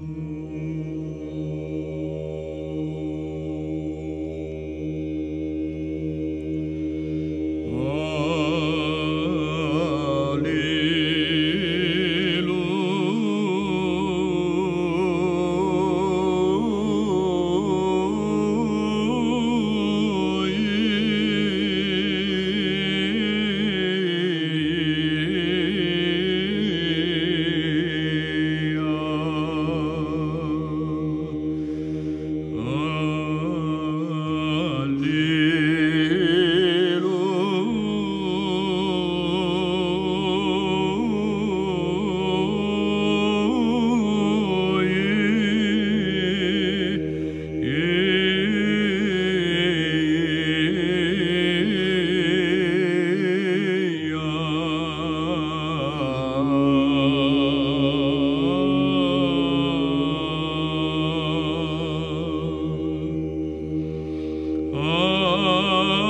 me. Oh.